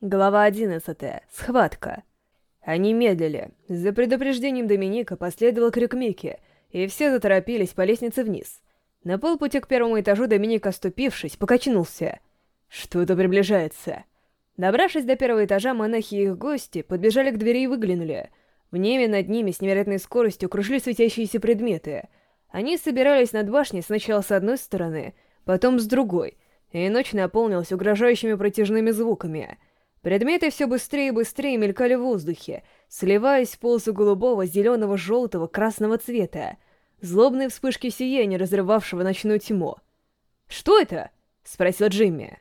Глава 11. Схватка. Они медлили. За предупреждением Доминика последовал крик Микки, и все заторопились по лестнице вниз. На полпути к первому этажу Доминик, оступившись, покачнулся. Что-то приближается. Добравшись до первого этажа, монахи и их гости подбежали к двери и выглянули. В небе над ними с невероятной скоростью кружили светящиеся предметы. Они собирались над башней сначала с одной стороны, потом с другой, и ночь наполнилась угрожающими протяжными звуками — Предметы все быстрее и быстрее мелькали в воздухе, сливаясь в полосу голубого, зеленого, желтого, красного цвета. Злобные вспышки сияния, разрывавшего ночную тьму. «Что это?» — спросил Джимми.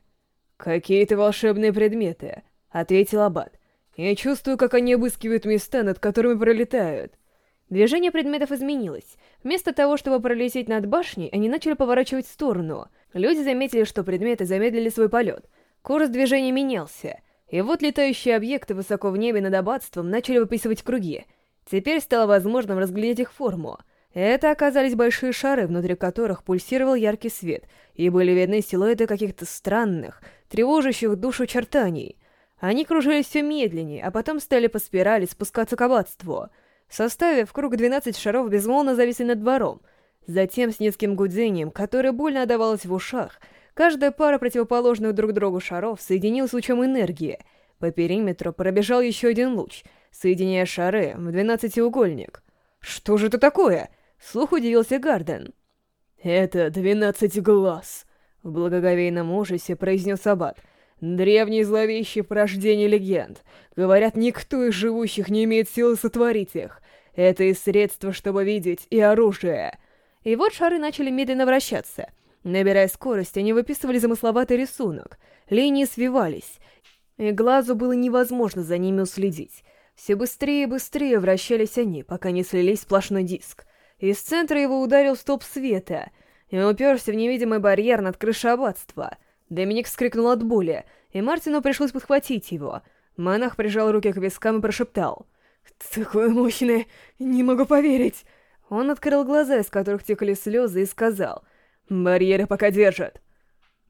«Какие-то волшебные предметы», — ответил Аббат. «Я чувствую, как они обыскивают места, над которыми пролетают». Движение предметов изменилось. Вместо того, чтобы пролететь над башней, они начали поворачивать в сторону. Люди заметили, что предметы замедлили свой полет. Курс движения менялся — и вот летающие объекты высоко в небе над аббатством начали выписывать круги. Теперь стало возможным разглядеть их форму. Это оказались большие шары, внутри которых пульсировал яркий свет, и были видны силуэты каких-то странных, тревожащих душу чертаний. Они кружились все медленнее, а потом стали по спирали спускаться к аббатству. Составив круг 12 шаров, безмолвно зависли над двором. Затем с низким гудением, которое больно отдавалось в ушах, — Каждая пара противоположных друг другу шаров соединилась лучом энергии. По периметру пробежал еще один луч, соединяя шары в двенадцатиугольник. «Что же это такое?» — слух удивился Гарден. «Это двенадцать глаз!» — в благоговейном ужасе произнес Аббат. «Древние зловещие порождения легенд. Говорят, никто из живущих не имеет силы сотворить их. Это и средство, чтобы видеть, и оружие». И вот шары начали медленно вращаться — Набирая скорость, они выписывали замысловатый рисунок. Линии свивались, и глазу было невозможно за ними уследить. Все быстрее и быстрее вращались они, пока не слились в сплошной диск. Из центра его ударил столб света, и уперся в невидимый барьер над крышей аббатства. Доминик вскрикнул от боли, и Мартину пришлось подхватить его. Монах прижал руки к вискам и прошептал. «Такое мощное! Не могу поверить!» Он открыл глаза, Барьеры пока держат.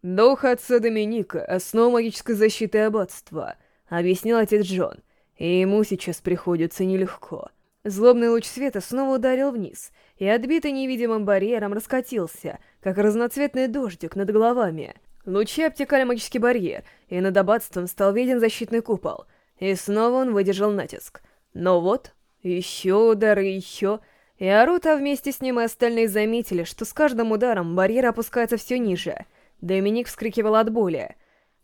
Дух отца Доминика — основа магической защиты аббатства, объяснил отец Джон, и ему сейчас приходится нелегко. Злобный луч света снова ударил вниз, и отбитый невидимым барьером раскатился, как разноцветный дождик над головами. Лучи обтекали магический барьер, и над аббатством стал виден защитный купол. И снова он выдержал натиск. Но вот, еще удары, еще... И Арута вместе с ним и остальные заметили, что с каждым ударом барьер опускается все ниже. Доминик вскрикивал от боли.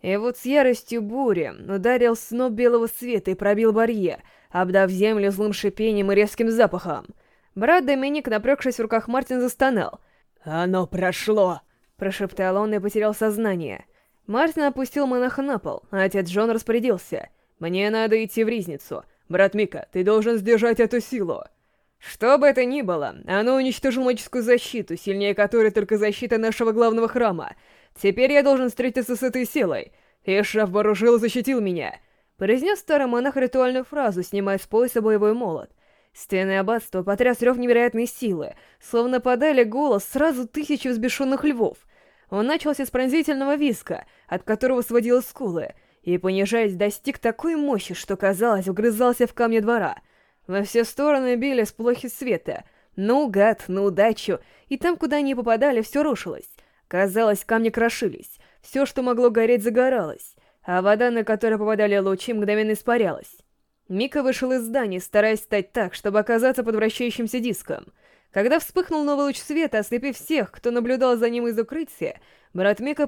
И вот с яростью бури ударил сноп белого света и пробил барьер, обдав землю злым шипением и резким запахом. Брат Доминик, напрягшись в руках Мартин, застонал. «Оно прошло!» — прошептал он и потерял сознание. Мартин опустил монаха на пол, а отец Джон распорядился. «Мне надо идти в Ризницу. Брат Мика, ты должен сдержать эту силу!» Чтобы это ни было, оно уничтожило магическую защиту, сильнее которой только защита нашего главного храма. Теперь я должен встретиться с этой силой. И Шаф вооружил и защитил меня. Произнес старый монах ритуальную фразу, снимая с пояса боевой молот. Стены аббатства потряс рев невероятной силы, словно подали голос сразу тысячи взбешенных львов. Он начался с пронзительного виска, от которого сводило скулы, и, понижаясь, достиг такой мощи, что, казалось, вгрызался в камни двора — во все стороны били сплохи света. Наугад, на удачу, и там, куда они попадали, все рушилось. Казалось, камни крошились, все, что могло гореть, загоралось, а вода, на которую попадали лучи, мгновенно испарялась. Мика вышел из здания, стараясь стать так, чтобы оказаться под вращающимся диском. Когда вспыхнул новый луч света, ослепив всех, кто наблюдал за ним из укрытия, брат Мика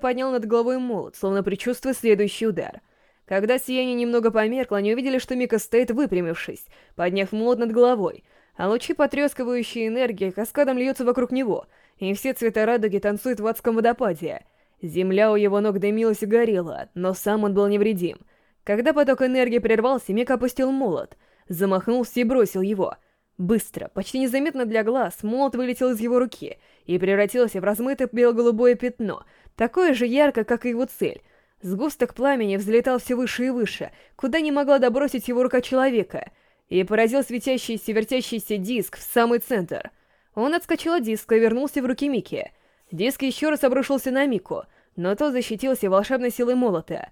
Когда сияние немного померкло, они увидели, что Мика стоит выпрямившись, подняв молот над головой, а лучи потрескивающей энергии каскадом льются вокруг него, и все цвета радуги танцуют в адском водопаде. Земля у его ног дымилась и горела, но сам он был невредим. Когда поток энергии прервался, Мика опустил молот, замахнулся и бросил его. Быстро, почти незаметно для глаз, молот вылетел из его руки и превратился в размытое бело-голубое пятно, такое же яркое, как и его цель — Сгусток пламени взлетал все выше и выше, куда не могла добросить его рука человека, и поразил светящийся вертящийся диск в самый центр. Он отскочил от диска и вернулся в руки Мики. Диск еще раз обрушился на Мику, но тот защитился волшебной силой молота.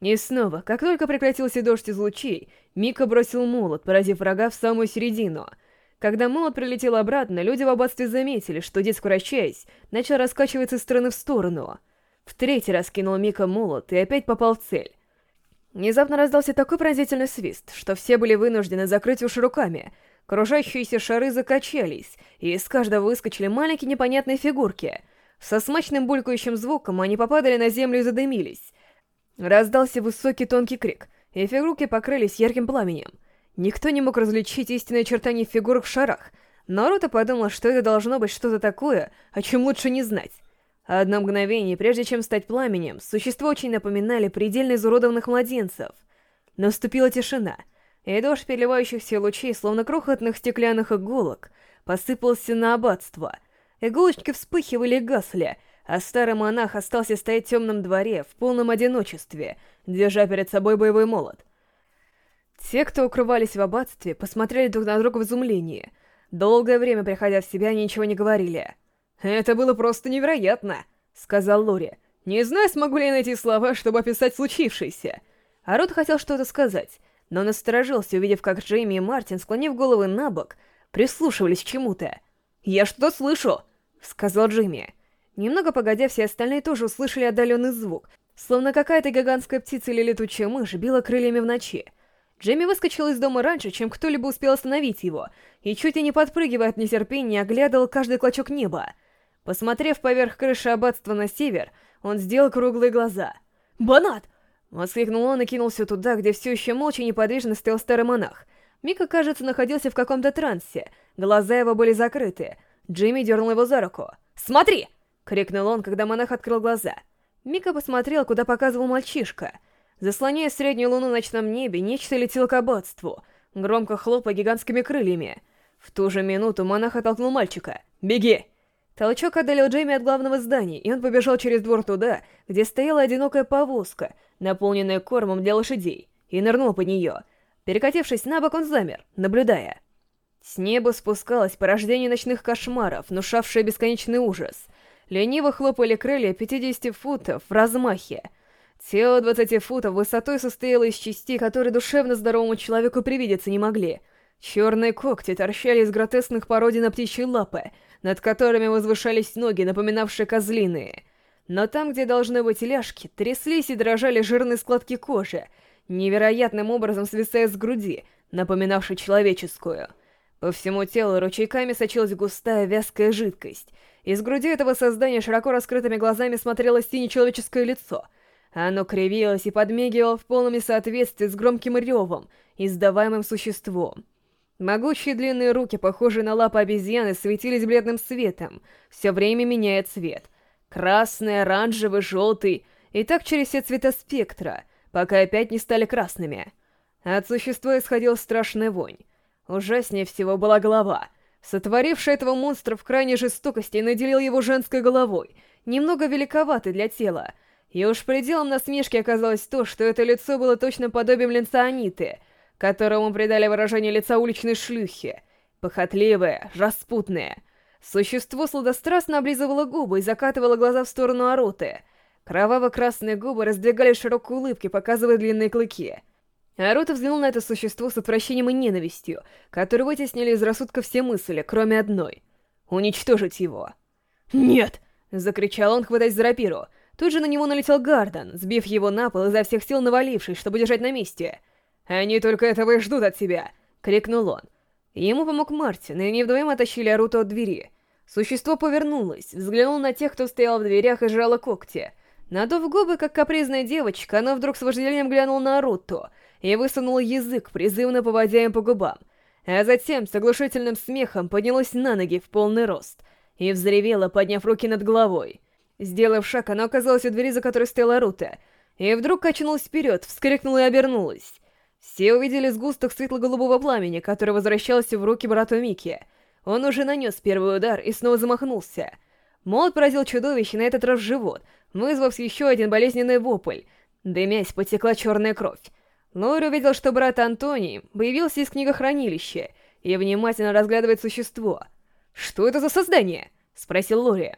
И снова, как только прекратился дождь из лучей, Мика бросил молот, поразив врага в самую середину. Когда молот прилетел обратно, люди в аббатстве заметили, что дед, скорочаясь, начал раскачиваться из стороны в сторону. В третий раз кинул Мика молот и опять попал в цель. Внезапно раздался такой пронзительный свист, что все были вынуждены закрыть уши руками. Кружащиеся шары закачались, и из каждого выскочили маленькие непонятные фигурки. Со смачным булькающим звуком они попадали Одно мгновение, прежде чем стать пламенем, существа очень напоминали предельно изуродованных младенцев. Наступила тишина, и дождь переливающихся лучей, словно крохотных стеклянных иголок, посыпался на аббатство. Иголочки вспыхивали и гасли, а старый монах остался стоять в темном дворе, в полном одиночестве, держа перед собой боевой молот. Те, кто укрывались в аббатстве, посмотрели друг на друга в изумлении. Долгое время, приходя в себя, ничего не говорили — «Это было просто невероятно», — сказал Лори. «Не знаю, смогу ли я найти слова, чтобы описать случившееся». Арут хотел что-то сказать, но насторожился, увидев, как Джейми и Мартин, склонив головы на бок, прислушивались к чему-то. «Я что-то слышу!» — сказал Джимми. Немного погодя, все остальные тоже услышали отдаленный звук, словно какая-то гигантская птица или летучая мышь била крыльями в ночи. Джимми выскочил из дома раньше, чем кто-либо успел остановить его, и чуть и не подпрыгивая от нетерпения, оглядывал каждый клочок неба — Посмотрев поверх крыши аббатства на север, он сделал круглые глаза. «Банат!» — воскликнул он и кинулся туда, где все еще молча и неподвижно стоял старый монах. Мика, кажется, находился в каком-то трансе. Глаза его были закрыты. Джимми дернул его за руку. «Смотри!» — крикнул он, когда монах открыл глаза. Мика посмотрел, куда показывал мальчишка. Заслоняя среднюю луну в ночном небе, нечто летело к аббатству, громко хлопая гигантскими крыльями. В ту же минуту монах оттолкнул мальчика. «Беги!» Толчок отдалил Джейми от главного здания, и он побежал через двор туда, где стояла одинокая повозка, наполненная кормом для лошадей, и нырнул под нее. Перекатившись на бок, он замер, наблюдая. С неба спускалось порождение ночных кошмаров, внушавшее бесконечный ужас. Лениво хлопали крылья 50 футов в размахе. Тело 20 футов высотой состояло из частей, которые душевно здоровому человеку привидеться не могли. Черные когти торчали из гротесных породин на птичьи лапы — над которыми возвышались ноги, напоминавшие козлиные. Но там, где должны быть ляжки, тряслись и дрожали жирные складки кожи, невероятным образом свисая с груди, напоминавшей человеческую. По всему телу ручейками сочилась густая вязкая жидкость. Из груди этого создания широко раскрытыми глазами смотрело синее человеческое лицо. Оно кривилось и подмигивало в полном несоответствии с громким ревом, издаваемым существом. Могучие длинные руки, похожие на лапы обезьяны, светились бледным светом. Все время меняя цвет. Красный, оранжевый, желтый. И так через все цвета спектра, пока опять не стали красными. От существа исходил страшная вонь. Ужаснее всего была голова. Сотворивший этого монстра в крайней жестокости наделил его женской головой, немного великоватой для тела. И уж пределом насмешки оказалось то, что это лицо было точно подобием лица Аниты — которому придали выражение лица уличной шлюхи. Похотливая, распутная. Существо сладострастно облизывало губы и закатывало глаза в сторону Аруты. Кроваво-красные губы раздвигали широкую улыбки, показывая длинные клыки. Арута взглянул на это существо с отвращением и ненавистью, которые вытеснили из рассудка все мысли, кроме одной. «Уничтожить его!» «Нет!» — закричал он, хватаясь за рапиру. Тут же на него налетел Гарден, сбив его на пол изо всех сил навалившись, чтобы держать на месте. «Они только этого и ждут от тебя!» — крикнул он. Ему помог Мартин, и они вдвоем оттащили Аруту от двери. Существо повернулось, взглянул на тех, кто стоял в дверях и сжало когти. Надув губы, как капризная девочка, она вдруг с вожделением глянула на Аруту и высунула язык, призывно поводя им по губам. А затем с оглушительным смехом поднялась на ноги в полный рост и взревела, подняв руки над головой. Сделав шаг, она оказалась у двери, за которой стояла Рута, и вдруг качнулась вперед, вскрикнула и обернулась. Сео виделись сгусток светло-голубого пламени, который возвращался в руки брату Мики. Он уже нанес первый удар и снова замахнулся. Молот поразил чудовище на этот раз в живот, вызвав еще один болезненный вопль. Дымясь, потекла черная кровь. Лори увидел, что брат Антони появился из книгохранилища и внимательно разглядывает существо. «Что это за создание?» — спросил Лори.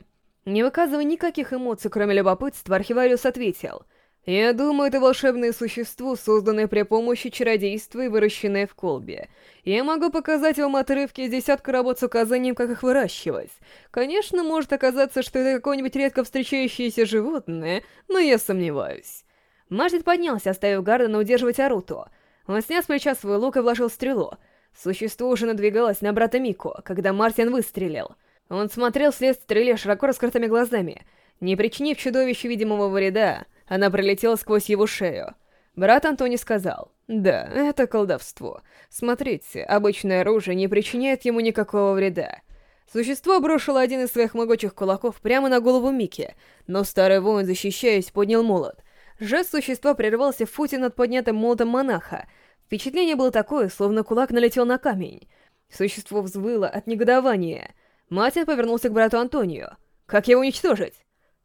Не выказывая никаких эмоций, кроме любопытства, архивариус ответил — я думаю, это волшебное существо, созданное при помощи чародейства и выращенное в колбе. Я могу показать вам отрывки из десятка работ с указанием, как их выращивать. Конечно, может оказаться, что это какое-нибудь редко встречающееся животное, но я сомневаюсь. Маждит поднялся, оставив Гардена удерживать Аруто. Он снял с плеча свой лук и вложил стрелу. Существо уже надвигалось на брата Мико, когда Мартин выстрелил. Он смотрел вслед стреле широко раскрытыми глазами. Не причинив чудовищу видимого вреда, она пролетела сквозь его шею. Брат Антони сказал, «Да, это колдовство. Смотрите, обычное оружие не причиняет ему никакого вреда». Существо брошило один из своих могучих кулаков прямо на голову Микки, но старый воин, защищаясь, поднял молот. Жест существа прервался в футе над поднятым молотом монаха. Впечатление было такое, словно кулак налетел на камень. Существо взвыло от негодования. Мартин повернулся к брату Антонию. «Как его уничтожить?»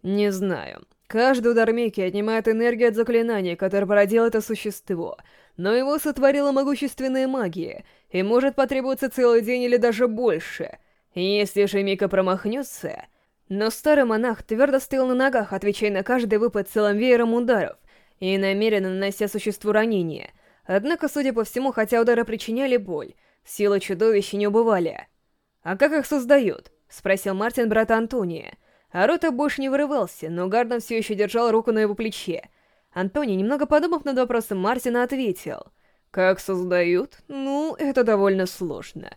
«Не знаю», Каждый удар Микки отнимает энергию от заклинания, которое породило это существо, но его сотворила могущественная магия, и может потребоваться целый день или даже больше. Если же Мика промахнется... Но старый монах твердо стоял на ногах, отвечая на каждый выпад целым веером ударов, и намеренно нанося существу ранения. Однако, судя по всему, хотя удары причиняли боль, силы чудовища не убывали. «А как их создают?» — спросил Мартин брата Антония — Арота больше не вырывался, но Гарден все еще держал руку на его плече. Антони, немного подумав над вопросом Мартина, ответил. «Как создают? Ну, это довольно сложно».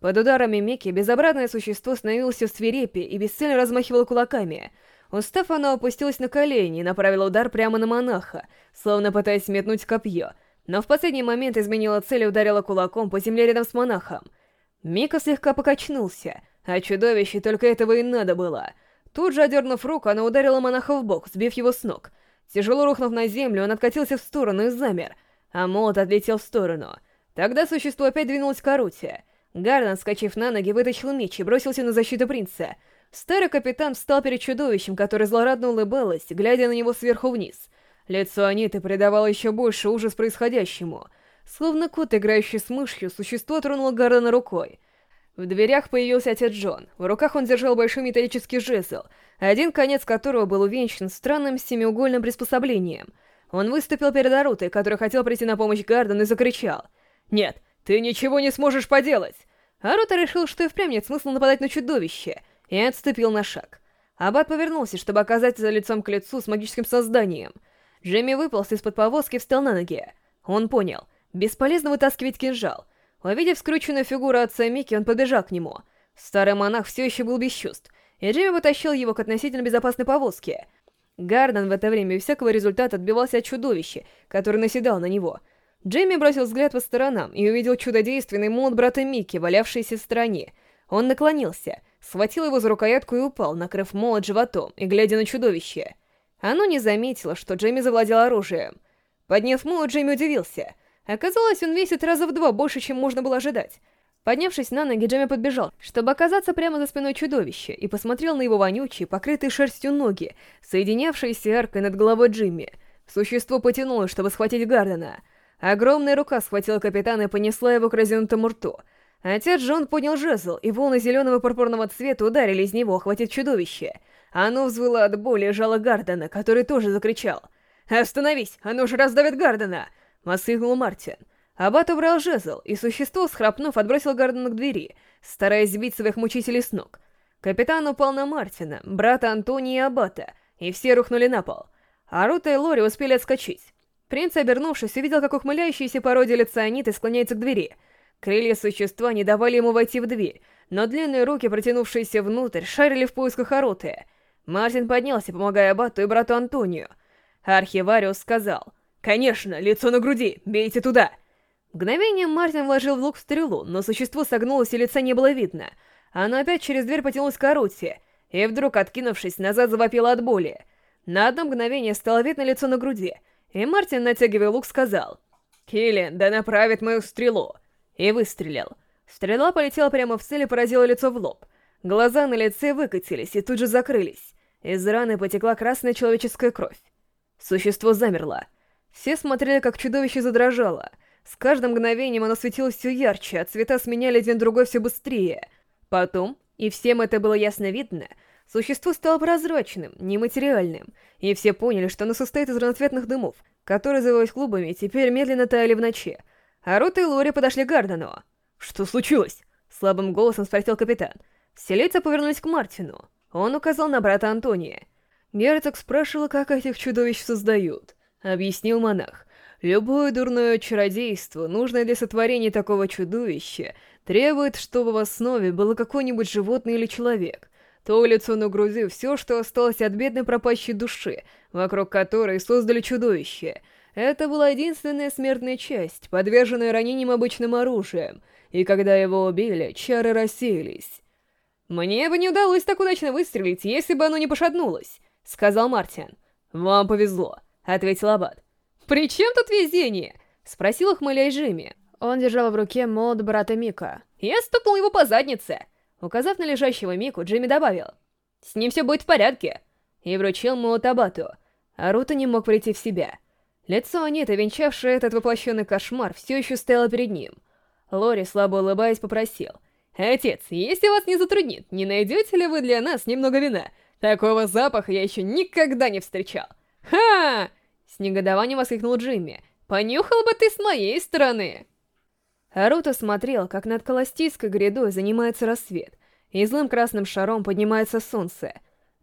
Под ударами Мики безобразное существо становилось все свирепе и бесцельно размахивало кулаками. Устав, оно опустилось на колени и направило удар прямо на монаха, словно пытаясь метнуть копье. Но в последний момент изменила цель и ударила кулаком по земле рядом с монахом. Мика слегка покачнулся, а чудовище только этого и надо было — Тут же, одернув руку, она ударила монаха в бок, сбив его с ног. Тяжело рухнув на землю, он откатился в сторону и замер, а молот отлетел в сторону. Тогда существо опять двинулось к Аруте. Гарлан, скачив на ноги, вытащил меч и бросился на защиту принца. Старый капитан встал перед чудовищем, которое злорадно улыбалось, глядя на него сверху вниз. Лицо Аниты придавало еще больше ужас происходящему. Словно кот, играющий с мышью, существо тронуло Гарлана рукой — В дверях появился отец Джон. В руках он держал большой металлический жезл, один конец которого был увенчан странным семиугольным приспособлением. Он выступил перед Арутой, который хотел прийти на помощь Гарден, и закричал. «Нет, ты ничего не сможешь поделать!» Арута решил, что и впрямь нет смысла нападать на чудовище, и отступил на шаг. Аббат повернулся, чтобы оказаться лицом Увидев скрученную фигуру отца Микки, он побежал к нему. Старый монах все еще был без чувств, и Джимми вытащил его к относительно безопасной повозке. Гарден в это время всякого результата отбивался от чудовища, которое наседал на него. Джимми бросил взгляд по сторонам и увидел чудодейственный молот брата Микки, валявшийся в стороне. Он наклонился, схватил его за рукоятку и упал, накрыв молот животом и глядя на чудовище. Оно не заметило, что Джимми завладел оружием. Подняв молот, Джимми удивился — Оказалось, он весит раза в два больше, чем можно было ожидать. Поднявшись на ноги, Джемми подбежал, чтобы оказаться прямо за спиной чудовища, и посмотрел на его вонючие, покрытые шерстью ноги, соединявшиеся аркой над головой Джимми. Существо потянулось, чтобы схватить Гардена. Огромная рука схватила капитана и понесла его к разинутому рту. Отец Джон поднял жезл, и волны зеленого пурпурного цвета ударили из него, охватив чудовище. Оно взвыло от боли и жало Гардена, который тоже закричал. «Остановись! Оно же раздавит Гардена!» воскликнул Мартин. Аббат убрал жезл, и существо, схрапнув, отбросил Гордона к двери, стараясь сбить своих мучителей с ног. Капитан упал на Мартина, брата Антония и Аббата, и все рухнули на пол. А Рута и Лори успели отскочить. Принц, обернувшись, увидел, как ухмыляющаяся пародия лица Аниты склоняется к двери. Крылья существа не давали ему войти в дверь, но длинные руки, протянувшиеся внутрь, шарили в поисках Аруты. Мартин поднялся, помогая «Конечно, лицо на груди! Бейте туда!» Мгновение Мартин вложил в лук стрелу, но существо согнулось и лица не было видно. Оно опять через дверь потянулось к Арутте, и вдруг, откинувшись, назад завопило от боли. На одно мгновение стало видно лицо на груди, и Мартин, натягивая лук, сказал «Киллин, да направит мою стрелу!» и выстрелил. Стрела полетела прямо в цель и поразила лицо в лоб. Глаза на лице выкатились и тут же закрылись. Из раны потекла красная человеческая кровь. Существо замерло. Все смотрели, как чудовище задрожало. С каждым мгновением оно светилось все ярче, а цвета сменяли один другой все быстрее. Потом, и всем это было ясно видно, существо стало прозрачным, нематериальным, и все поняли, что оно состоит из разноцветных дымов, которые, завелось клубами, теперь медленно таяли в ночи. А Рут и Лори подошли к Гардену. «Что случилось?» — слабым голосом спросил капитан. Все лица повернулись к Мартину. Он указал на брата Антония. Герцог спрашивал, как этих чудовищ создают. — объяснил монах. «Любое дурное чародейство, нужное для сотворения такого чудовища, требует, чтобы в основе было какое-нибудь животное или человек. То лицо нагрузил все, что осталось от бедной пропащей души, вокруг которой создали чудовище. Это была единственная смертная часть, подверженная ранением обычным оружием, и когда его убили, чары рассеялись». «Мне бы не удалось так удачно выстрелить, если бы оно не пошатнулось», — сказал Мартин. «Вам повезло ответил Аббат. «При чем тут везение?» — спросил их Мэля Джимми. Он держал в руке молот брата Мика. «Я стукнул его по заднице!» Указав на лежащего Мику, Джимми добавил. «С ним все будет в порядке!» И вручил молот Абату. А Рута не мог прийти в себя. Лицо Аниты, венчавшее этот воплощенный кошмар, все еще стояло перед ним. Лори, слабо улыбаясь, попросил. «Отец, если вас не затруднит, не найдете ли вы для нас немного вина? Такого запаха я еще никогда не встречал!» «Ха!» С негодованием воскликнул Джимми. «Понюхал бы ты с моей стороны!» Харуто смотрел, как над Колостийской грядой занимается рассвет, и злым красным шаром поднимается солнце.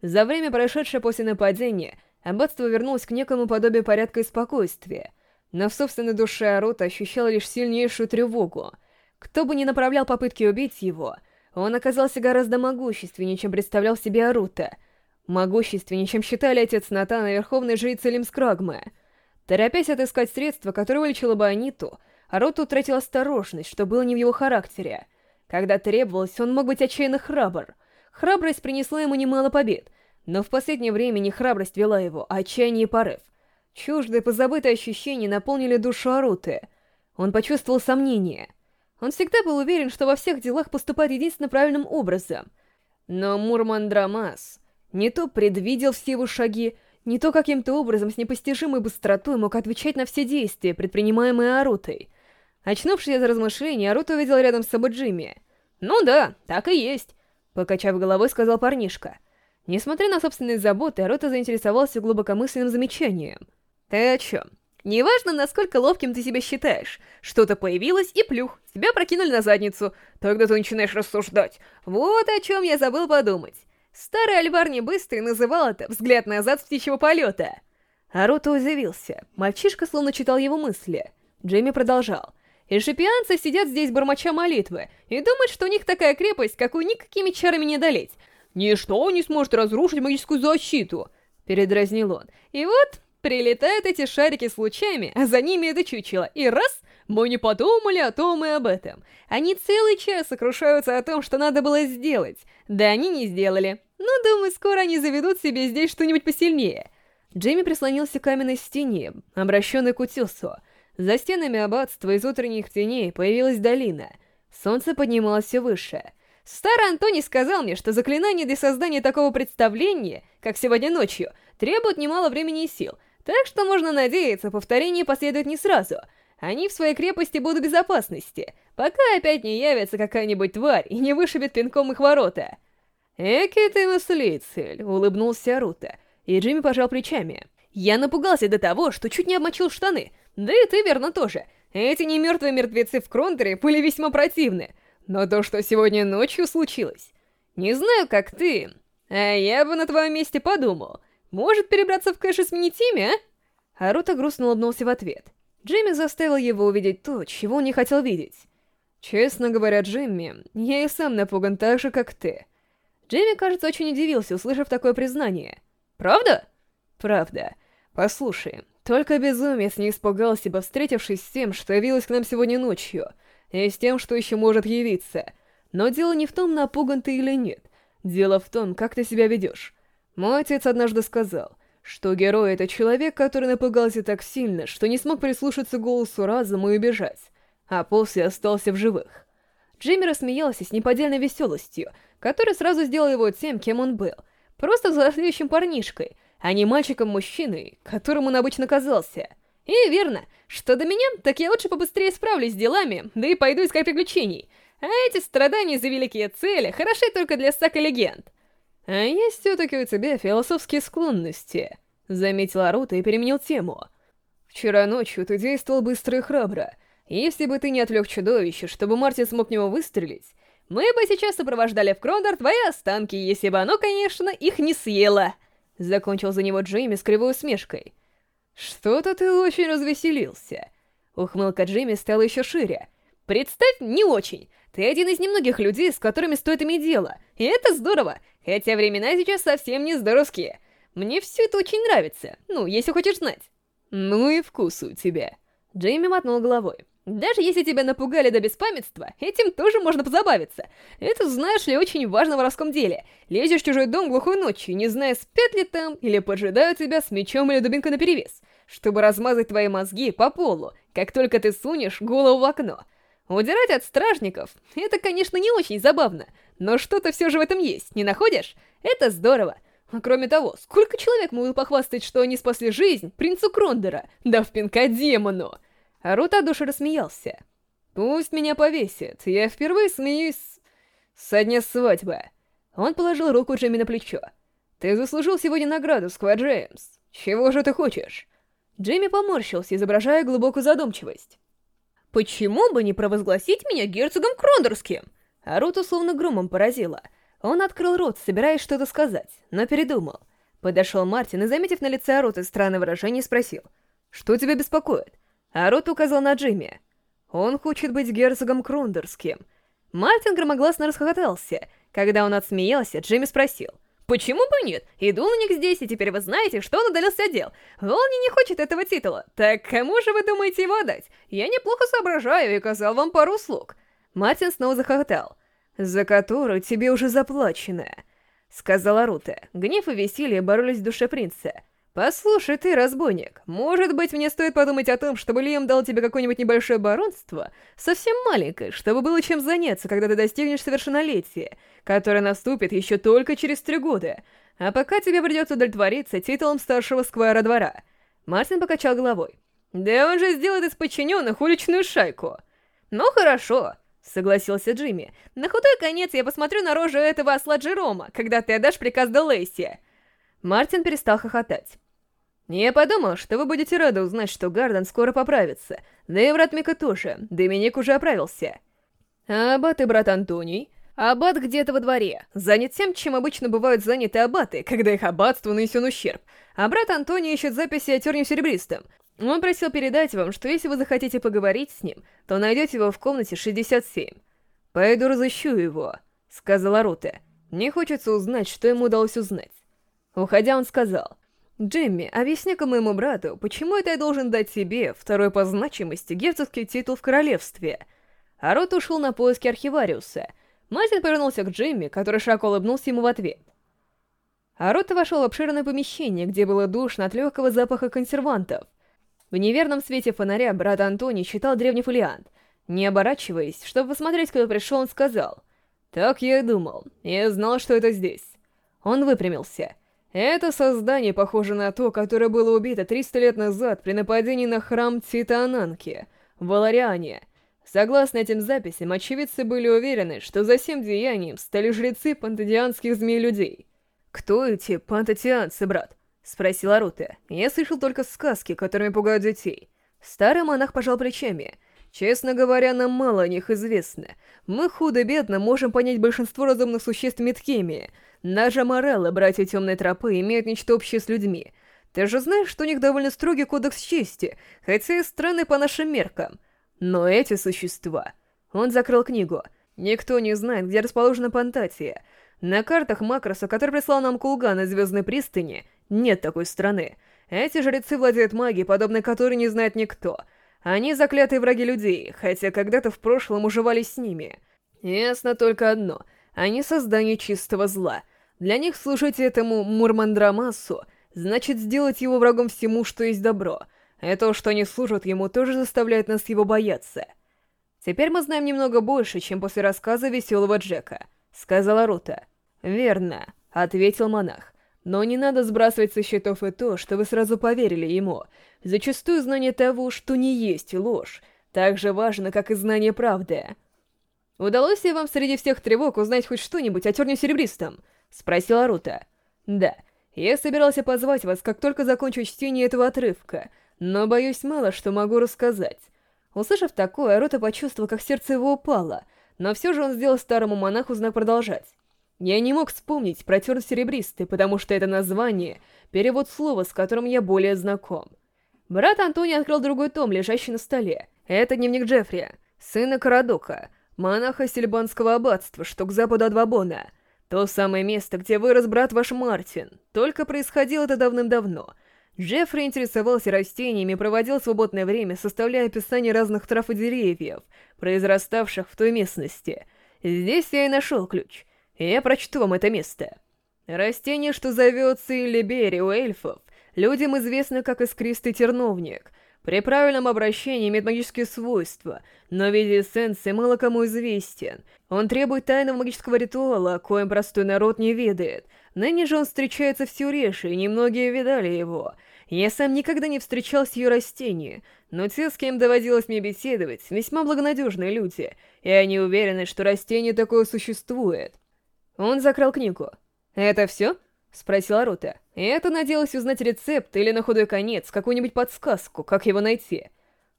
За время, прошедшее после нападения, аббатство вернулось к некому подобию порядка и спокойствия, но в собственной душе Харуто ощущал лишь сильнейшую тревогу. Кто бы ни направлял попытки убить его, он оказался гораздо могущественнее, чем представлял себе Аруто — Могущественнее, чем считали отец Натана и верховной жрица Лимскрагмы. Торопясь отыскать средства, которое вылечило бы Аниту, Арот утратил осторожность, что было не в его характере. Когда требовалось, он мог быть отчаянно храбр. Храбрость принесла ему немало побед, но в последнее время не храбрость вела его, а отчаяние и порыв. Чуждые, позабытые ощущения наполнили душу Аруты. Он почувствовал сомнение. Он всегда Не то предвидел все его шаги, не то каким-то образом с непостижимой быстротой мог отвечать на все действия, предпринимаемые Арутой. Очнувшись из размышлений, Арута увидел рядом с собой Джимми. «Ну да, так и есть», — покачав головой, сказал парнишка. Несмотря на собственные заботы, Арута заинтересовался глубокомысленным замечанием. «Ты о чем?» Неважно, насколько ловким ты себя считаешь. Что-то появилось, и плюх, тебя прокинули на задницу. Тогда ты начинаешь рассуждать. Вот о чем я забыл подумать. Старый Альвар быстрый называл это «взгляд назад с птичьего полета». Аруто удивился. Мальчишка словно читал его мысли. Джейми продолжал. И сидят здесь, бормоча молитвы, и думают, что у них такая крепость, какую никакими чарами не одолеть. «Ничто не сможет разрушить магическую защиту», — передразнил он. «И вот прилетают эти шарики с лучами, а за ними это чучело, и раз — мы не подумали о том и об этом. Они целый час сокрушаются о том, что надо было сделать, да они не сделали, ну, думаю, скоро они заведут себе здесь что-нибудь посильнее». Джейми прислонился к каменной стене, обращенной к утесу. За стенами аббатства из утренних теней появилась долина. Солнце поднималось все выше. Старый Антони сказал мне, что заклинание для создания такого представления, как сегодня ночью, требует немало времени и сил, так что можно надеяться, повторение последует не сразу. Они в своей крепости будут в безопасности, пока опять не явится какая-нибудь тварь и не вышибет пинком их ворота. «Эки ты мыслитель!» — улыбнулся Рута И Джимми пожал плечами. «Я напугался до того, что чуть не обмочил штаны. Да и ты, верно, тоже. Эти немертвые мертвецы в Кронтере были весьма противны. Но то, что сегодня ночью случилось... Не знаю, как ты, а я бы на твоем месте подумал. Может, перебраться в кэш и сменить имя, а?» Арута грустно улыбнулся в ответ. Джимми заставил его увидеть то, чего он не хотел видеть. «Честно говоря, Джимми, я и сам напуган так же, как ты». Джейми, кажется, очень удивился, услышав такое признание. «Правда?» «Правда. Послушай, только безумец не испугался бы, встретившись с тем, что явилось к нам сегодня ночью, и с тем, что еще может явиться. Но дело не в том, напуган ты или нет. Дело в том, как ты себя ведешь. Мой отец однажды сказал, что герой — это человек, который напугался так сильно, что не смог прислушаться голосу разума и убежать, а после остался в живых рассмеялся с неподдельной веселостью, которая сразу сделала его тем, кем он был. Просто злословящим парнишкой, а не мальчиком-мужчиной, которым он обычно казался. И верно, что до меня, так я лучше побыстрее справлюсь с делами, да и пойду искать приключений. А эти страдания за великие цели хороши только для стака легенд. «А есть все-таки у тебя философские склонности», — заметила Рута и переменил тему. «Вчера ночью ты действовал быстро и храбро, если бы ты не отвлек чудовище, чтобы Мартин смог к нему выстрелить, мы бы сейчас сопровождали в Крондор твои останки, если бы оно, конечно, их не съело!» Закончил за него Джимми с кривой усмешкой. «Что-то ты очень развеселился!» Ухмылка Джимми стала еще шире. «Представь, не очень! Ты один из немногих людей, с которыми стоит иметь дело, и это здорово, хотя времена сейчас совсем не здоровские. Мне все это очень нравится, ну, если хочешь знать». «Ну и вкус у тебя!» Джейми мотнул головой. Даже если тебя напугали до беспамятства, этим тоже можно позабавиться. Это, знаешь ли, очень важно в воровском деле. Лезешь в чужой дом глухой ночью, не зная, спят ли там, или поджидают тебя с мечом или дубинкой наперевес, чтобы размазать твои мозги по полу, как только ты сунешь голову в окно. Удирать от стражников — это, конечно, не очень забавно, но что-то все же в этом есть, не находишь? Это здорово. А кроме того, сколько человек могут похвастать, что они спасли жизнь принцу Крондера, дав пинка демону? Рута душу рассмеялся. «Пусть меня повесит, я впервые смеюсь со дня свадьбы». Он положил руку Джимми на плечо. «Ты заслужил сегодня награду, Сквад Джеймс. Чего же ты хочешь?» Джимми поморщился, изображая глубокую задумчивость. «Почему бы не провозгласить меня герцогом Крондорским?» А Рут условно громом поразила. Он открыл рот, собираясь что-то сказать, но передумал. Подошел Мартин и, заметив на лице Аруты странное выражение, спросил. «Что тебя беспокоит?» А Арот указал на Джимми. «Он хочет быть герцогом Крундерским». Мартин громогласно расхохотался. Когда он отсмеялся, Джимми спросил. «Почему бы нет? И Дунаник здесь, и теперь вы знаете, что он удалился дел. Волни не хочет этого титула. Так кому же вы думаете его дать? Я неплохо соображаю и казал вам пару услуг». Мартин снова захохотал. «За которую тебе уже заплачено», — сказала Рута. Гнев и веселье боролись в душе принца. «Послушай ты, разбойник, может быть, мне стоит подумать о том, чтобы Лиам дал тебе какое-нибудь небольшое баронство, совсем маленькое, чтобы было чем заняться, когда ты достигнешь совершеннолетия, которое наступит еще только через три года, а пока «Не подумал, что вы будете рады узнать, что Гарден скоро поправится. Да и брат Мика тоже, Доминик уже оправился». «А аббат и брат Антоний?» «Аббат где-то во дворе. Занят тем, чем обычно бывают заняты аббаты, когда их аббатству нанесен ущерб. А брат Антоний ищет записи о терне серебристом. Он просил передать вам, что если вы захотите поговорить с ним, то найдете его в комнате 67. «Пойду разыщу его», — сказала Рута. «Не хочется узнать, что ему удалось узнать». Уходя, он сказал... Джимми, объясни-ка моему брату, почему это я должен дать себе второй по значимости, герцогский титул в королевстве?» Арот ушел на поиски архивариуса. Мартин повернулся к Джимми, который широко улыбнулся ему в ответ. Арот вошел в обширное помещение, где было душно от легкого запаха консервантов. В неверном свете фонаря брат Антони читал древний фолиант. Не оборачиваясь, чтобы посмотреть, кто пришел, он сказал. «Так я и думал. Я знал, что это здесь». Он выпрямился. «Я это создание похоже на то, которое было убито 300 лет назад при нападении на храм Титананки, в Валариане. Согласно этим записям, очевидцы были уверены, что за всем деянием стали жрецы пантодианских змей-людей. «Кто эти пантотианцы, брат?» — спросила Рута. «Я слышал только сказки, которыми пугают детей». Старый монах пожал плечами. «Честно говоря, нам мало о них известно. Мы худо-бедно можем понять большинство разумных существ Миткемии, Наша Морелла, братья Темной Тропы, имеют нечто общее с людьми. Ты же знаешь, что у них довольно строгий кодекс чести, хотя и страны по нашим меркам. Но эти существа... Он закрыл книгу. Никто не знает, где расположена Пантатия. На картах Макроса, который прислал нам Кулган на Звездной Пристани, нет такой страны. Эти жрецы владеют магией, подобной которой не знает никто. Они заклятые враги людей, хотя когда-то в прошлом уживались с ними. Ясно только одно — они создание чистого зла — для них служить этому Мурмандрамасу значит сделать его врагом всему, что есть добро, и а то, что они служат ему, тоже заставляет нас его бояться. «Теперь мы знаем немного больше, чем после рассказа веселого Джека», — сказала Рута. «Верно», — ответил монах. «Но не надо сбрасывать со счетов и то, что вы сразу поверили ему. Зачастую знание того, что не есть ложь, так же важно, как и знание правды». «Удалось ли вам среди всех тревог узнать хоть что-нибудь о Терне Серебристом?» Спросила Рута. «Да, я собирался позвать вас, как только закончу чтение этого отрывка, но боюсь мало, что могу рассказать». Услышав такое, Рута почувствовал, как сердце его упало, но все же он сделал старому монаху знак продолжать. Я не мог вспомнить про терн серебристый, потому что это название — перевод слова, с которым я более знаком. Брат Антони открыл другой том, лежащий на столе. Это дневник Джеффри, сына Карадока, монаха Сильбанского аббатства, что к западу от Вабона. То самое место, где вырос брат ваш Мартин. Только происходило это давным-давно. Джеффри интересовался растениями и проводил свободное время, составляя описание разных трав и деревьев, произраставших в той местности. Здесь я и нашел ключ. Я прочту вам это место. Растение, что зовется Иллибери у эльфов, людям известно как искристый терновник — при правильном обращении имеет магические свойства, но в виде эссенции мало кому известен. Он требует тайного магического ритуала, коим простой народ не ведает. Ныне же он встречается все реже, и немногие видали его. Я сам никогда не встречал сию растение, но те, с кем доводилось мне беседовать, весьма благонадежные люди, и они уверены, что растение такое существует. Он закрыл книгу. «Это все?» спросила Рута. Это надеялась узнать рецепт или на худой конец какую-нибудь подсказку, как его найти.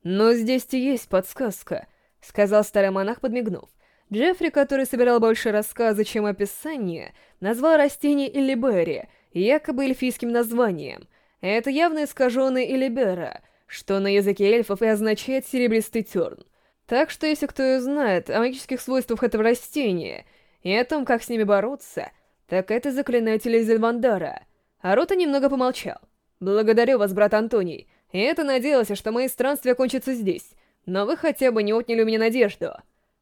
Но здесь-то есть подсказка, сказал старый монах, подмигнув. Джеффри, который собирал больше рассказы, чем описания, назвал растение Иллибери, якобы эльфийским названием. Это явно искаженное Иллибера, что на языке эльфов и означает «серебристый терн». Так что если кто и знает о магических свойствах этого растения и о том, как с ними бороться, так это заклинатель из Эльвандара. Арота немного помолчал. «Благодарю вас, брат Антоний. И это надеялся, что мои странствия кончатся здесь. Но вы хотя бы не отняли у меня надежду».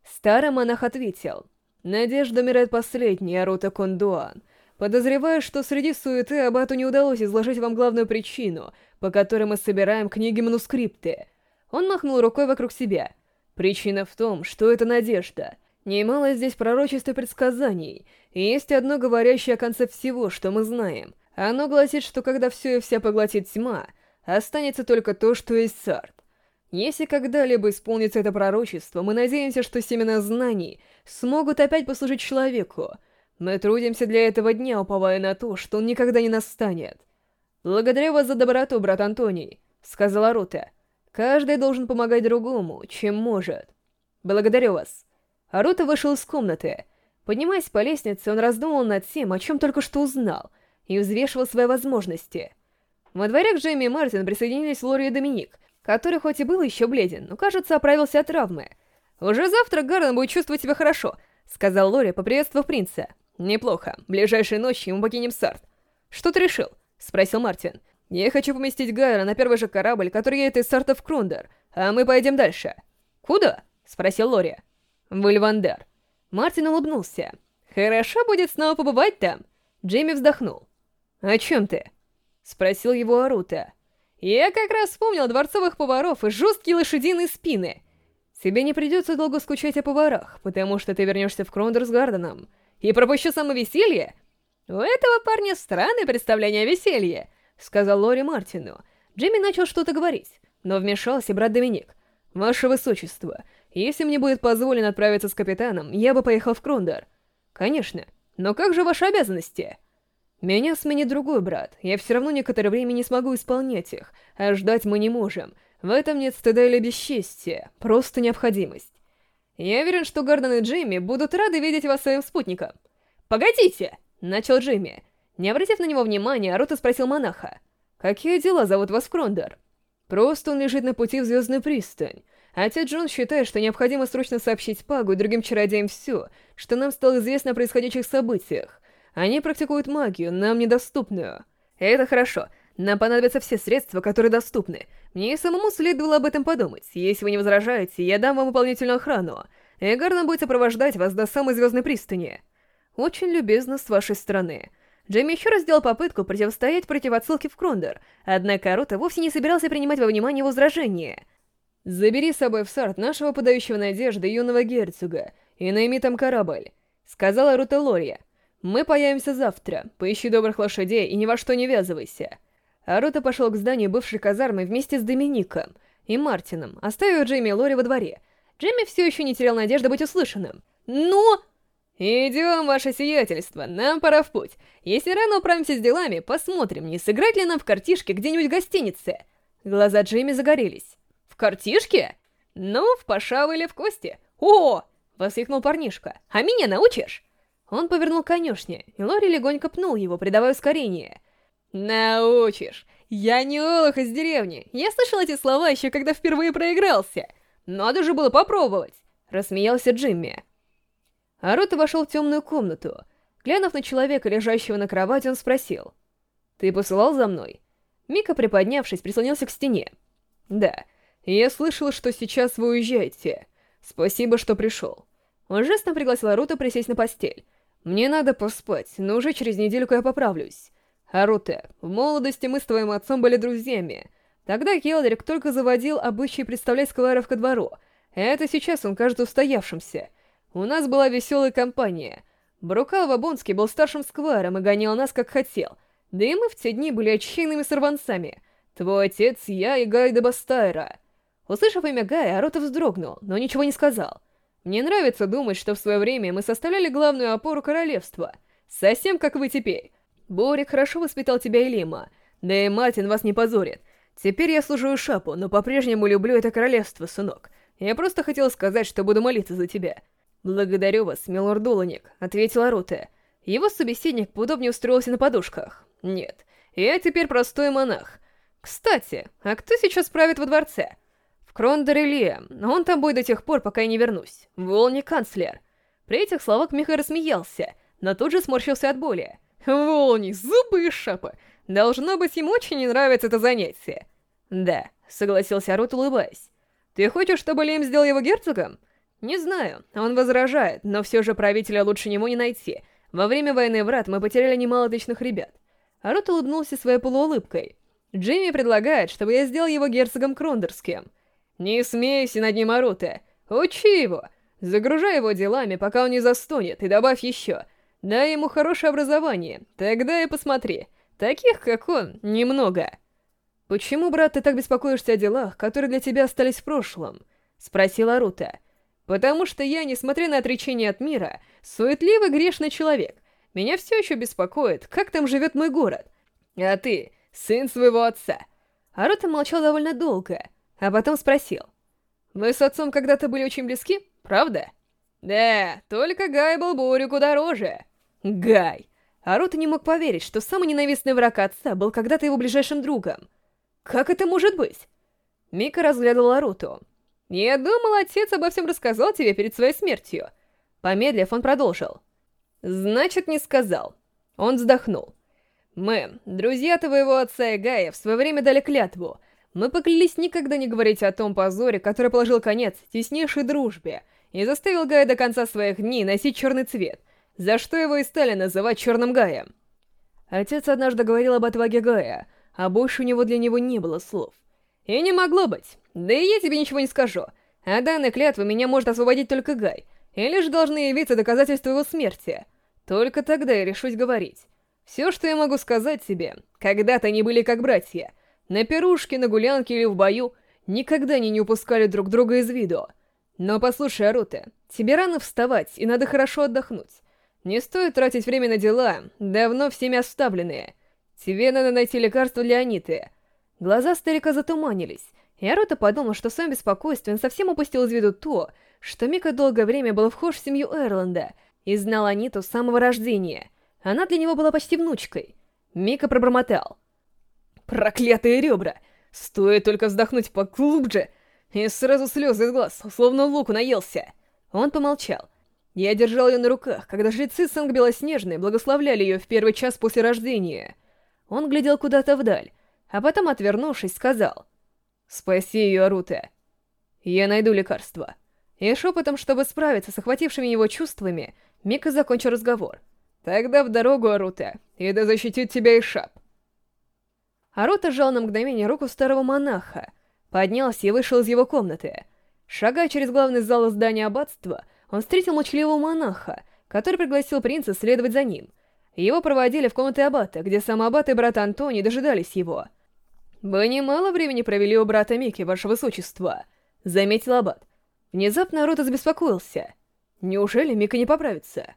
Старый монах ответил. «Надежда умирает последней, Арота Кондуан. Подозреваю, что среди суеты Абату не удалось изложить вам главную причину, по которой мы собираем книги-манускрипты». Он махнул рукой вокруг себя. «Причина в том, что это надежда». Немало здесь пророчеств и предсказаний, есть одно говорящее о конце всего, что мы знаем. Оно гласит, что когда все и вся поглотит тьма, останется только то, что есть Сарт. Если когда-либо исполнится это пророчество, мы надеемся, что семена знаний смогут опять послужить человеку. Мы трудимся для этого дня, уповая на то, что он никогда не настанет. «Благодарю вас за доброту, брат Антоний», — сказала Рута. «Каждый должен помогать другому, чем может». «Благодарю вас». Рута вышел из комнаты, — Поднимаясь по лестнице, он раздумывал над тем, о чем только что узнал, и взвешивал свои возможности. Во дворе к Джейми и Мартин присоединились Лори и Доминик, который хоть и был еще бледен, но, кажется, оправился от травмы. «Уже завтра Гарлен будет чувствовать себя хорошо», — сказал Лори, поприветствовав принца. «Неплохо. Ближайшей ночью мы покинем Сарт». «Что ты решил?» — спросил Мартин. «Я хочу поместить Гайра на первый же корабль, который едет из Сарта в Крундер, а мы поедем дальше». «Куда?» — спросил Лори. «В Ильвандер», Мартин улыбнулся. «Хорошо будет снова побывать там!» Джимми вздохнул. «О чем ты?» Спросил его Арута. «Я как раз вспомнил дворцовых поваров и жесткие лошадиные спины. Тебе не придется долго скучать о поварах, потому что ты вернешься в Крондер с Гарденом. И пропущу само веселье?» «У этого парня странное представление о веселье», — сказал Лори Мартину. Джимми начал что-то говорить, но вмешался брат Доминик. «Ваше Высочество, если мне будет позволено отправиться с капитаном, я бы поехал в Крондар. Конечно. Но как же ваши обязанности? Меня сменит другой брат. Я все равно некоторое время не смогу исполнять их, а ждать мы не можем. В этом нет стыда или бесчестия, просто необходимость. Я уверен, что Гордон и Джимми будут рады видеть вас своим спутником. «Погодите!» — начал Джимми. Не обратив на него внимания, Рота спросил монаха. «Какие дела зовут вас в Крондар?» «Просто он лежит на пути в Звездную пристань. А отец Джон считает, что необходимо срочно сообщить Пагу и другим чародеям все, что нам стало известно о происходящих событиях. Они практикуют магию, нам недоступную. Это хорошо. Нам понадобятся все средства, которые доступны. Мне и самому следовало об этом подумать. Если вы не возражаете, я дам вам дополнительную охрану. Эгарна будет сопровождать вас до самой звездной пристани. Очень любезно с вашей стороны. Джимми еще раз сделал попытку противостоять против отсылки в Крондор, однако Рота вовсе не собирался принимать во внимание возражения — Забери с собой в сарт нашего подающего надежды юного герцога и найми там корабль», — сказала Рута Лория. «Мы появимся завтра. Поищи добрых лошадей и ни во что не ввязывайся». Арута пошел к зданию бывшей казармы вместе с Домиником и Мартином, оставив Джимми и Лори во дворе. Джимми все еще не терял надежды быть услышанным. «Ну...» «Идем, ваше сиятельство, нам пора в путь. Если рано управимся с делами, посмотрим, не сыграть ли нам в картишке где-нибудь в гостинице». Глаза Джимми загорелись. В картишке? Ну, в пошав или в кости. О! Воскликнул парнишка. А меня научишь? Он повернул конюшни, и Лори легонько пнул его, придавая ускорение. «Научишь! Я не олух из деревни! Я слышал эти слова еще, когда впервые проигрался! Надо же было попробовать!» — рассмеялся Джимми. Аруто вошел в темную комнату. Глянув на человека, лежащего на кровати, он спросил. «Ты посылал за мной?» Мика, приподнявшись, прислонился к стене. «Да. Я слышал, что сейчас вы уезжаете. Спасибо, что пришел. Он жестом пригласил Арута присесть на постель. Мне надо поспать, но уже через недельку я поправлюсь. Арута, в молодости мы с твоим отцом были друзьями. Тогда Келдрик только заводил обычай представлять сквайров ко двору. Это сейчас он кажется устоявшимся. У нас была веселая компания. Брукал Вабонский был старшим сквайром и гонял нас как хотел. Да и мы в те дни были отчаянными сорванцами. Твой отец, я и Гайда Бастайра. Услышав имя Гая, Аротов вздрогнул, но ничего не сказал. «Мне нравится думать, что в свое время мы составляли главную опору королевства. Совсем как вы теперь. Борик хорошо воспитал тебя и Лима. Да и Мартин вас не позорит. Теперь я служу Шапу, но по-прежнему люблю это королевство, сынок. Я просто хотел сказать, что буду молиться за тебя». «Благодарю вас, милорд Доланик», — ответил Аруте. Его собеседник поудобнее устроился на подушках. «Нет, я теперь простой монах. Кстати, а кто сейчас правит во дворце?» Крон он там будет до тех пор, пока я не вернусь. Волни канцлер. При этих словах Миха рассмеялся, но тут же сморщился от боли. Волни, зубы и шапы. Должно быть, ему очень не нравится это занятие. Да, согласился Рут, улыбаясь. Ты хочешь, чтобы Лем сделал его герцогом? Не знаю, он возражает, но все же правителя лучше ему не найти. Во время войны врат мы потеряли немало отличных ребят. Рут улыбнулся своей полуулыбкой. Джимми предлагает, чтобы я сделал его герцогом Крондерским. Не смейся над ним, Аруте. Учи его. Загружай его делами, пока он не застонет, и добавь еще. Дай ему хорошее образование. Тогда и посмотри. Таких, как он, немного. Почему, брат, ты так беспокоишься о делах, которые для тебя остались в прошлом? Спросила Арута. Потому что я, несмотря на отречение от мира, суетливый грешный человек. Меня все еще беспокоит, как там живет мой город. А ты, сын своего отца. Арута молчал довольно долго. А Потом спросил. "Вы с отцом когда-то были очень близки, правда?» «Да, только Гай был Борюку дороже». «Гай!» Аруто не мог поверить, что самый ненавистный враг отца был когда-то его ближайшим другом. «Как это может быть?» Мика разглядывал Аруто. «Я думал, отец обо всем рассказал тебе перед своей смертью». Помедлив, он продолжил. «Значит, не сказал». Он вздохнул. «Мы, друзья твоего отца и Гая, в свое время дали клятву, мы поклялись никогда не говорить о том позоре, который положил конец теснейшей дружбе и заставил Гая до конца своих дней носить черный цвет, за что его и стали называть Черным Гаем. Отец однажды говорил об отваге Гая, а больше у него для него не было слов. И не могло быть, да и я тебе ничего не скажу. А данной клятвы меня может освободить только Гай, и лишь должны явиться доказательства его смерти. Только тогда я решусь говорить. Все, что я могу сказать тебе, когда-то они были как братья — На пирушке, на гулянке или в бою никогда они не упускали друг друга из виду. Но послушай, Арута, тебе рано вставать, и надо хорошо отдохнуть. Не стоит тратить время на дела, давно всеми оставленные. Тебе надо найти лекарство для Аниты. Глаза старика затуманились, и Арута подумал, что в своем беспокойстве он совсем упустил из виду то, что Мика долгое время был проклятые ребра. Стоит только вздохнуть поглубже, и сразу слезы из глаз, словно луку наелся. Он помолчал. Я держал ее на руках, когда жрецы Санг Белоснежной благословляли ее в первый час после рождения. Он глядел куда-то вдаль, а потом, отвернувшись, сказал. «Спаси ее, Аруте. Я найду лекарство». И шепотом, чтобы справиться с охватившими его чувствами, Мика закончил разговор. «Тогда в дорогу, Аруте, и да защитит тебя и Шап». Арута жал на мгновение руку старого монаха, поднялся и вышел из его комнаты. Шагая через главный зал здания аббатства, он встретил молчаливого монаха, который пригласил принца следовать за ним. Его проводили в комнаты аббата, где сам аббат и брат Антони дожидались его. «Вы немало времени провели у брата Мики, ваше высочество», — заметил аббат. Внезапно Арута забеспокоился. «Неужели Мика не поправится?»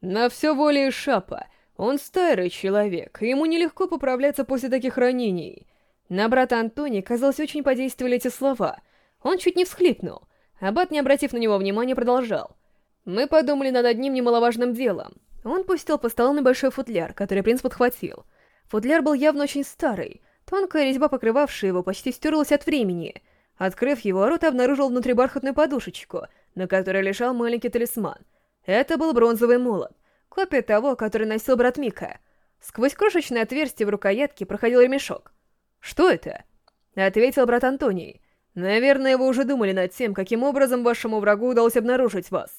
«На все воле и шапа», он старый человек, и ему нелегко поправляться после таких ранений. На брата Антони, казалось, очень подействовали эти слова. Он чуть не всхлипнул. Аббат, не обратив на него внимания, продолжал. «Мы подумали над одним немаловажным делом. Он пустил по столу небольшой футляр, который принц подхватил. Футляр был явно очень старый. Тонкая резьба, покрывавшая его, почти стерлась от времени. Открыв его, рот обнаружил внутри бархатную подушечку, на которой лежал маленький талисман. Это был бронзовый молот копия того, который носил брат Мика. Сквозь крошечное отверстие в рукоятке проходил ремешок. «Что это?» — ответил брат Антоний. «Наверное, вы уже думали над тем, каким образом вашему врагу удалось обнаружить вас.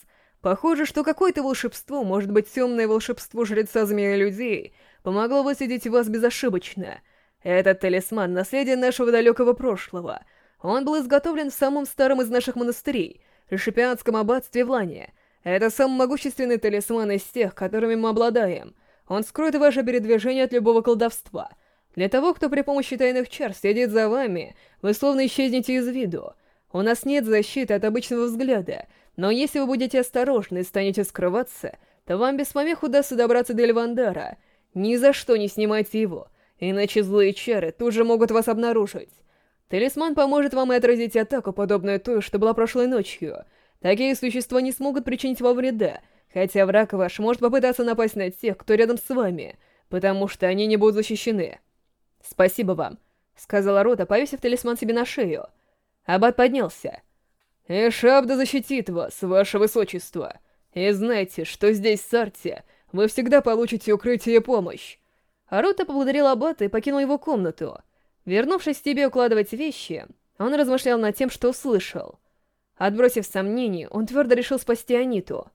Похоже, что какое-то волшебство, может быть, темное волшебство жреца змея людей, помогло высадить вас безошибочно. Этот талисман — наследие нашего далекого прошлого. Он был изготовлен в самом старом из наших монастырей, Ришипианском аббатстве в Лане, это самый могущественный талисман из тех, которыми мы обладаем. Он скроет ваше передвижение от любого колдовства. Для того, кто при помощи тайных чар следит за вами, вы словно исчезнете из виду. У нас нет защиты от обычного взгляда, но если вы будете осторожны и станете скрываться, то вам без помех удастся добраться до Эльвандара. Ни за что не снимайте его, иначе злые чары тут же могут вас обнаружить. Талисман поможет вам и отразить атаку, подобную той, что была прошлой ночью — Такие существа не смогут причинить вам вреда, хотя враг ваш может попытаться напасть на тех, кто рядом с вами, потому что они не будут защищены. «Спасибо вам», — сказала Рота, повесив талисман себе на шею. Абат поднялся. «И Шабда защитит вас, ваше высочество. И знайте, что здесь, сарте? вы всегда получите укрытие и помощь». Арута поблагодарил Аббата и покинул его комнату. Вернувшись к тебе укладывать вещи, он размышлял над тем, что услышал — Отбросив сомнения, он твердо решил спасти Аниту.